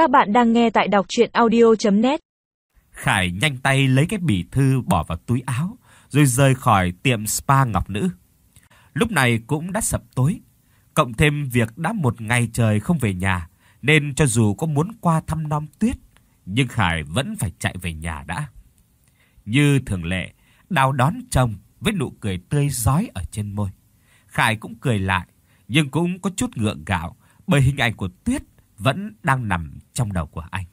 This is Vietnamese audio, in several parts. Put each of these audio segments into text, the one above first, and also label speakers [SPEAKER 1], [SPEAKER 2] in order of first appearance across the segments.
[SPEAKER 1] Các bạn đang nghe tại đọc audio net
[SPEAKER 2] Khải nhanh tay lấy cái bì thư bỏ vào túi áo, rồi rời khỏi tiệm spa Ngọc Nữ. Lúc này cũng đã sập tối, cộng thêm việc đã một ngày trời không về nhà, nên cho dù có muốn qua thăm non Tuyết, nhưng Khải vẫn phải chạy về nhà đã. Như thường lệ, Đào đón chồng với nụ cười tươi giói ở trên môi. Khải cũng cười lại, nhưng cũng có chút ngượng gạo bởi hình ảnh của Tuyết vẫn đang nằm trong đầu của anh.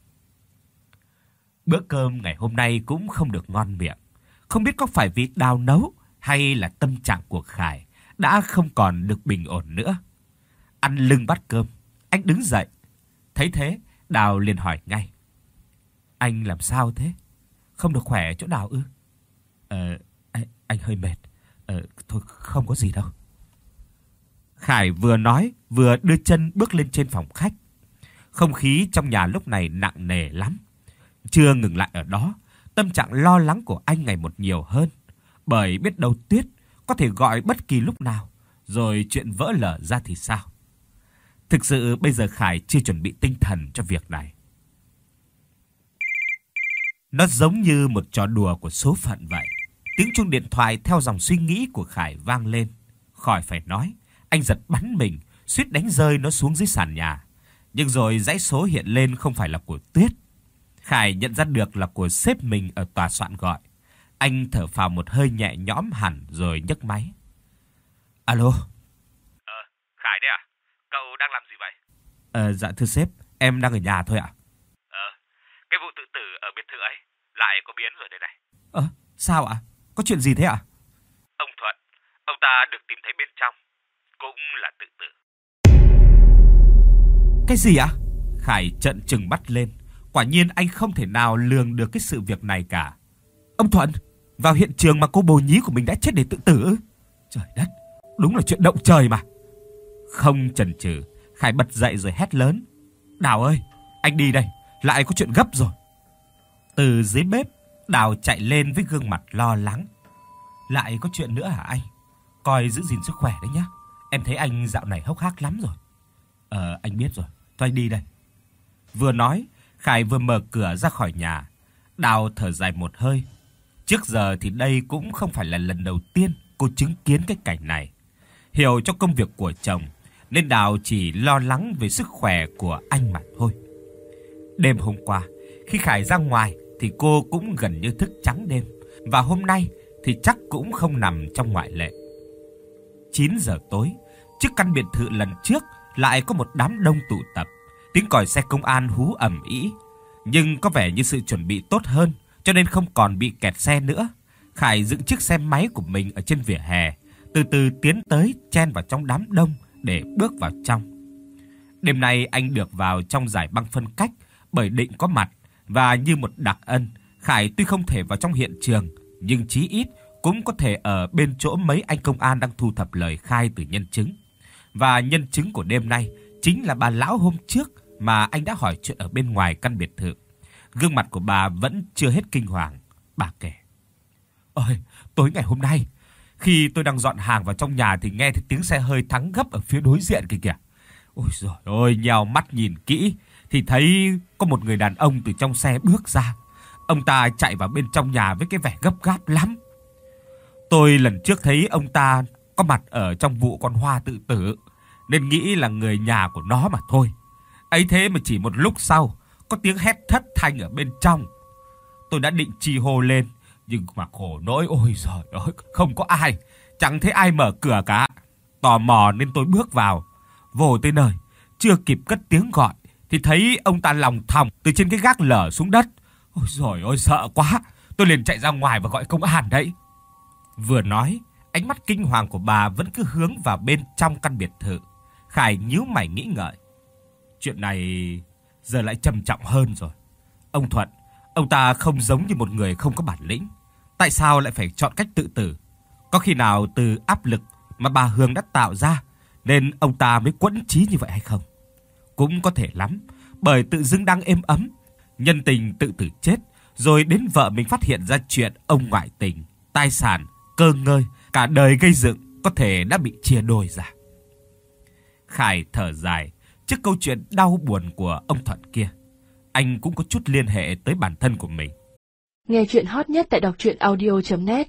[SPEAKER 2] Bữa cơm ngày hôm nay cũng không được ngon miệng. Không biết có phải vì Đào nấu hay là tâm trạng của Khải đã không còn được bình ổn nữa. Ăn lưng bát cơm, anh đứng dậy. Thấy thế, Đào liền hỏi ngay. Anh làm sao thế? Không được khỏe chỗ nào ư? Ờ, anh, anh hơi mệt. Ờ, thôi không có gì đâu. Khải vừa nói, vừa đưa chân bước lên trên phòng khách. Không khí trong nhà lúc này nặng nề lắm. Chưa ngừng lại ở đó, tâm trạng lo lắng của anh ngày một nhiều hơn, bởi biết đâu Tuyết có thể gọi bất kỳ lúc nào, rồi chuyện vỡ lở ra thì sao? Thực sự bây giờ Khải chưa chuẩn bị tinh thần cho việc này. Nó giống như một trò đùa của số phận vậy. Tiếng chuông điện thoại theo dòng suy nghĩ của Khải vang lên. Khỏi phải nói, anh giật bắn mình, suýt đánh rơi nó xuống dưới sàn nhà. Nhưng rồi dãy số hiện lên không phải là của Tuyết. Khải nhận ra được là của sếp mình ở tòa soạn gọi. Anh thở phào một hơi nhẹ nhõm hẳn rồi nhấc máy. Alo.
[SPEAKER 3] Ờ, Khải đấy à? Cậu đang làm gì vậy?
[SPEAKER 2] Ờ dạ thưa sếp, em đang ở nhà thôi ạ.
[SPEAKER 3] Ờ, cái vụ tự tử ở biệt thự ấy lại có biến rồi đây này.
[SPEAKER 2] Ơ, sao ạ? Có chuyện gì thế ạ?
[SPEAKER 3] Ông Thuận, ông ta được tìm thấy bên trong, cũng là tự tử.
[SPEAKER 2] Cái gì ạ? Khải trợn trừng mắt lên. Quả nhiên anh không thể nào lường được cái sự việc này cả. Ông Thuận, vào hiện trường mà cô bồ nhí của mình đã chết để tự tử. Trời đất, đúng là chuyện động trời mà. Không chần chừ, Khải bật dậy rồi hét lớn. Đào ơi, anh đi đây, lại có chuyện gấp rồi. Từ dưới bếp, Đào chạy lên với gương mặt lo lắng. Lại có chuyện nữa hả anh? Coi giữ gìn sức khỏe đấy nhá. Em thấy anh dạo này hốc hác lắm rồi. Ờ, anh biết rồi. Thôi đi đây. Vừa nói, Khải vừa mở cửa ra khỏi nhà. Đào thở dài một hơi. Trước giờ thì đây cũng không phải là lần đầu tiên cô chứng kiến cái cảnh này. Hiểu cho công việc của chồng, nên Đào chỉ lo lắng về sức khỏe của anh mà thôi. Đêm hôm qua, khi Khải ra ngoài thì cô cũng gần như thức trắng đêm, và hôm nay thì chắc cũng không nằm trong ngoại lệ. 9 giờ tối, trước căn biệt thự lần trước lại có một đám đông tụ tập. Tiếng còi xe công an hú ầm ĩ, nhưng có vẻ như sự chuẩn bị tốt hơn, cho nên không còn bị kẹt xe nữa. Khải dựng chiếc xe máy của mình ở trên vỉa hè, từ từ tiến tới chen vào trong đám đông để bước vào trong. Đêm nay anh được vào trong giải băng phân cách bởi định có mặt và như một đặc ân, Khải tuy không thể vào trong hiện trường, nhưng chí ít cũng có thể ở bên chỗ mấy anh công an đang thu thập lời khai từ nhân chứng. Và nhân chứng của đêm nay chính là bà lão hôm trước mà anh đã hỏi chuyện ở bên ngoài căn biệt thự. Gương mặt của bà vẫn chưa hết kinh hoàng, bà kể: "Ôi, tối ngày hôm nay, khi tôi đang dọn hàng vào trong nhà thì nghe thấy tiếng xe hơi thắng gấp ở phía đối diện kìa kìa. Ôi giời ơi, nhào mắt nhìn kỹ thì thấy có một người đàn ông từ trong xe bước ra. Ông ta chạy vào bên trong nhà với cái vẻ gấp gáp lắm. Tôi lần trước thấy ông ta có mặt ở trong vụ con hoa tự tử, nên nghĩ là người nhà của nó mà thôi. Ấy thế mà chỉ một lúc sau, có tiếng hét thất thanh ở bên trong. Tôi đã định chi hô lên, nhưng mà khổ nỗi ôi giời ơi, không có ai, chẳng thấy ai mở cửa cả. Tò mò nên tôi bước vào, vô tới nơi, chưa kịp cất tiếng gọi thì thấy ông ta lòng thòng từ trên cái gác lở xuống đất. Ôi giời ơi sợ quá, tôi liền chạy ra ngoài và gọi công an đấy. Vừa nói, ánh mắt kinh hoàng của bà vẫn cứ hướng vào bên trong căn biệt thự. Khải nhíu mày nghĩ ngợi. Chuyện này giờ lại trầm trọng hơn rồi. Ông Thuận, ông ta không giống như một người không có bản lĩnh. Tại sao lại phải chọn cách tự tử? Có khi nào từ áp lực mà bà Hương đã tạo ra nên ông ta mới quẫn trí như vậy hay không? Cũng có thể lắm, bởi tự dưng đang êm ấm, nhân tình tự tử chết, rồi đến vợ mình phát hiện ra chuyện ông ngoại tình, tài sản, cơ ngơi, cả đời gây dựng có thể đã bị chia đôi ra. Khải thở dài trước câu chuyện đau buồn của ông Thuận kia. anh cũng có chút liên hệ tới bản thân của mình.
[SPEAKER 4] Nghe chuyện hot nhất tại đọc audio net